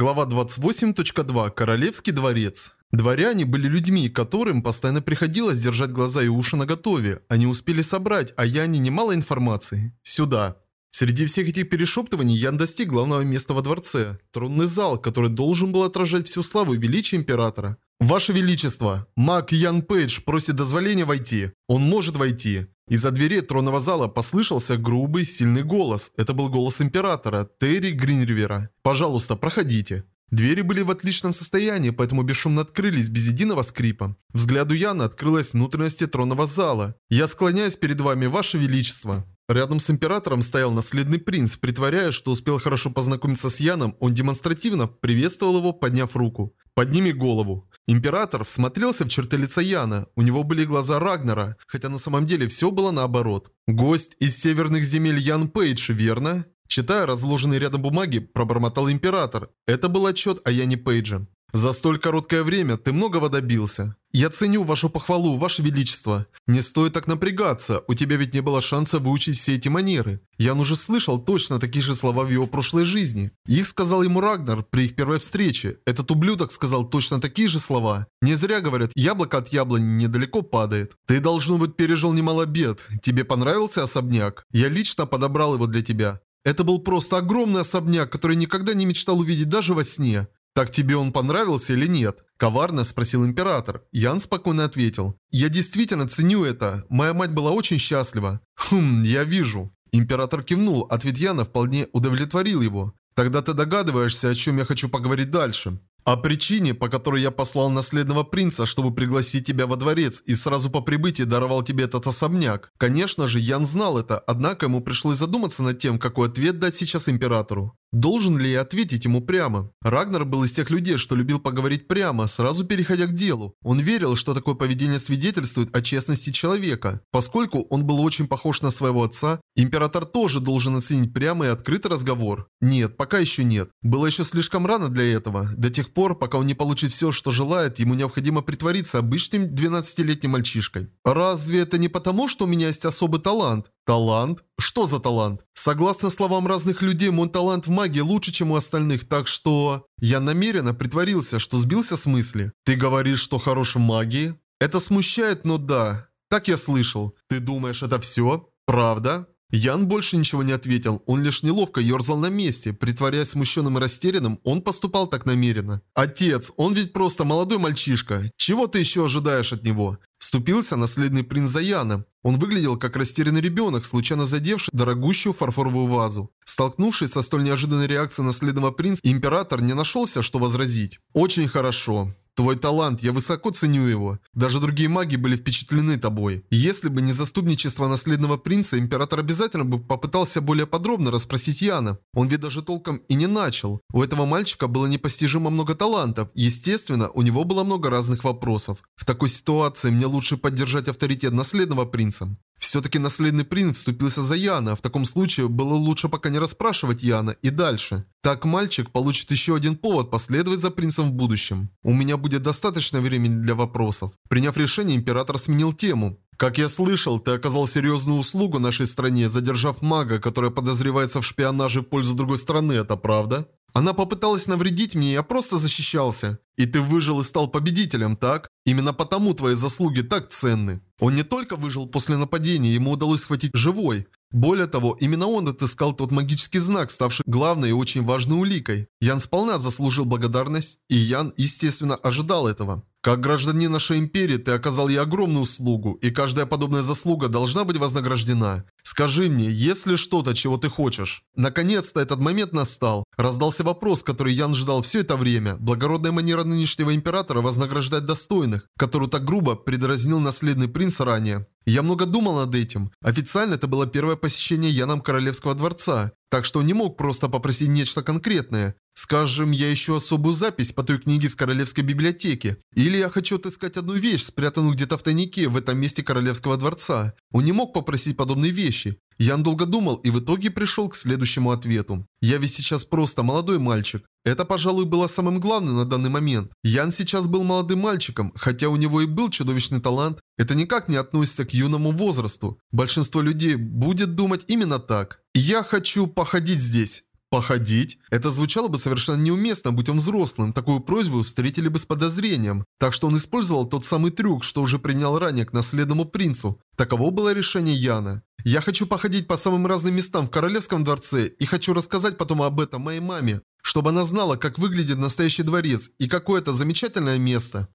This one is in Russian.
Глава 28.2. Королевский дворец. Дворяне были людьми, которым постоянно приходилось держать глаза и уши наготове. Они успели собрать о Яне немало информации. Сюда. Среди всех этих перешептываний Ян достиг главного места во дворце. Тронный зал, который должен был отражать всю славу и величие Императора. «Ваше Величество, маг Ян Пейдж просит дозволения войти. Он может войти». Из-за двери тронного зала послышался грубый, сильный голос. Это был голос Императора, Терри Гринривера. «Пожалуйста, проходите». Двери были в отличном состоянии, поэтому бесшумно открылись без единого скрипа. Взгляду Яна открылась внутренности тронного зала. «Я склоняюсь перед вами, Ваше Величество». Рядом с императором стоял наследный принц, притворяясь, что успел хорошо познакомиться с Яном, он демонстративно приветствовал его, подняв руку. «Подними голову». Император всмотрелся в черты лица Яна, у него были глаза Рагнера, хотя на самом деле все было наоборот. «Гость из северных земель Ян Пейдж, верно?» Читая разложенные рядом бумаги, пробормотал Император. Это был отчет о Яне Пейдже. За столь короткое время ты многого добился. Я ценю вашу похвалу, ваше величество. Не стоит так напрягаться, у тебя ведь не было шанса выучить все эти манеры. Ян уже слышал точно такие же слова в его прошлой жизни. Их сказал ему Рагнар при их первой встрече. Этот ублюдок сказал точно такие же слова. Не зря говорят, яблоко от яблони недалеко падает. Ты, должно быть, пережил немало бед. Тебе понравился особняк? Я лично подобрал его для тебя. Это был просто огромный особняк, который никогда не мечтал увидеть даже во сне. «Так тебе он понравился или нет?» Коварно спросил император. Ян спокойно ответил. «Я действительно ценю это. Моя мать была очень счастлива». «Хм, я вижу». Император кивнул, ответ Яна вполне удовлетворил его. «Тогда ты догадываешься, о чем я хочу поговорить дальше». О причине, по которой я послал наследного принца, чтобы пригласить тебя во дворец и сразу по прибытии даровал тебе этот особняк. Конечно же, Ян знал это, однако ему пришлось задуматься над тем, какой ответ дать сейчас императору. Должен ли я ответить ему прямо? Рагнар был из тех людей, что любил поговорить прямо, сразу переходя к делу. Он верил, что такое поведение свидетельствует о честности человека. Поскольку он был очень похож на своего отца, император тоже должен оценить прямо и открытый разговор. Нет, пока еще нет. Было еще слишком рано для этого. До тех пор, пока он не получит все, что желает, ему необходимо притвориться обычным 12-летним мальчишкой. Разве это не потому, что у меня есть особый талант? Талант? Что за талант? Согласно словам разных людей, мой талант в магии лучше, чем у остальных, так что... Я намеренно притворился, что сбился с мысли. Ты говоришь, что хорош в магии? Это смущает, но да. Так я слышал. Ты думаешь, это все? Правда? Ян больше ничего не ответил, он лишь неловко ерзал на месте. Притворяясь смущенным и растерянным, он поступал так намеренно. «Отец, он ведь просто молодой мальчишка. Чего ты еще ожидаешь от него?» Вступился наследный принц за Яна. Он выглядел как растерянный ребенок, случайно задевший дорогущую фарфоровую вазу. Столкнувшись со столь неожиданной реакцией наследного принца, император не нашелся, что возразить. «Очень хорошо. Твой талант, я высоко ценю его. Даже другие маги были впечатлены тобой. Если бы не заступничество наследного принца, император обязательно бы попытался более подробно расспросить Яна. Он ведь даже толком и не начал. У этого мальчика было непостижимо много талантов. Естественно, у него было много разных вопросов. В такой ситуации мне лучше поддержать авторитет наследного принца. Все-таки наследный принц вступился за Яна, в таком случае было лучше пока не расспрашивать Яна и дальше. Так мальчик получит еще один повод последовать за принцем в будущем. У меня будет достаточно времени для вопросов. Приняв решение, император сменил тему. Как я слышал, ты оказал серьезную услугу нашей стране, задержав мага, который подозревается в шпионаже в пользу другой страны, это правда? Она попыталась навредить мне, я просто защищался. И ты выжил и стал победителем, так? Именно потому твои заслуги так ценны. Он не только выжил после нападения, ему удалось схватить живой. Более того, именно он отыскал тот магический знак, ставший главной и очень важной уликой. Ян сполна заслужил благодарность, и Ян, естественно, ожидал этого. Как гражданин нашей империи ты оказал ей огромную услугу, и каждая подобная заслуга должна быть вознаграждена. Скажи мне, есть ли что-то, чего ты хочешь? Наконец-то этот момент настал. Раздался вопрос, который Ян ждал все это время. Благородная манера нынешнего императора вознаграждать достойных, которую так грубо предразнил наследный принц ранее. Я много думал над этим. Официально это было первое посещение Яном Королевского дворца, так что не мог просто попросить нечто конкретное. Скажем, я ищу особую запись по той книге с Королевской библиотеки. Или я хочу отыскать одну вещь, спрятанную где-то в тайнике в этом месте Королевского дворца. Он не мог попросить подобные вещи. Ян долго думал и в итоге пришел к следующему ответу. «Я ведь сейчас просто молодой мальчик. Это, пожалуй, было самым главным на данный момент. Ян сейчас был молодым мальчиком, хотя у него и был чудовищный талант. Это никак не относится к юному возрасту. Большинство людей будет думать именно так. «Я хочу походить здесь». Походить? Это звучало бы совершенно неуместно, будь он взрослым. Такую просьбу встретили бы с подозрением. Так что он использовал тот самый трюк, что уже применял ранее к наследному принцу. Таково было решение Яна. Я хочу походить по самым разным местам в королевском дворце и хочу рассказать потом об этом моей маме, чтобы она знала, как выглядит настоящий дворец и какое это замечательное место.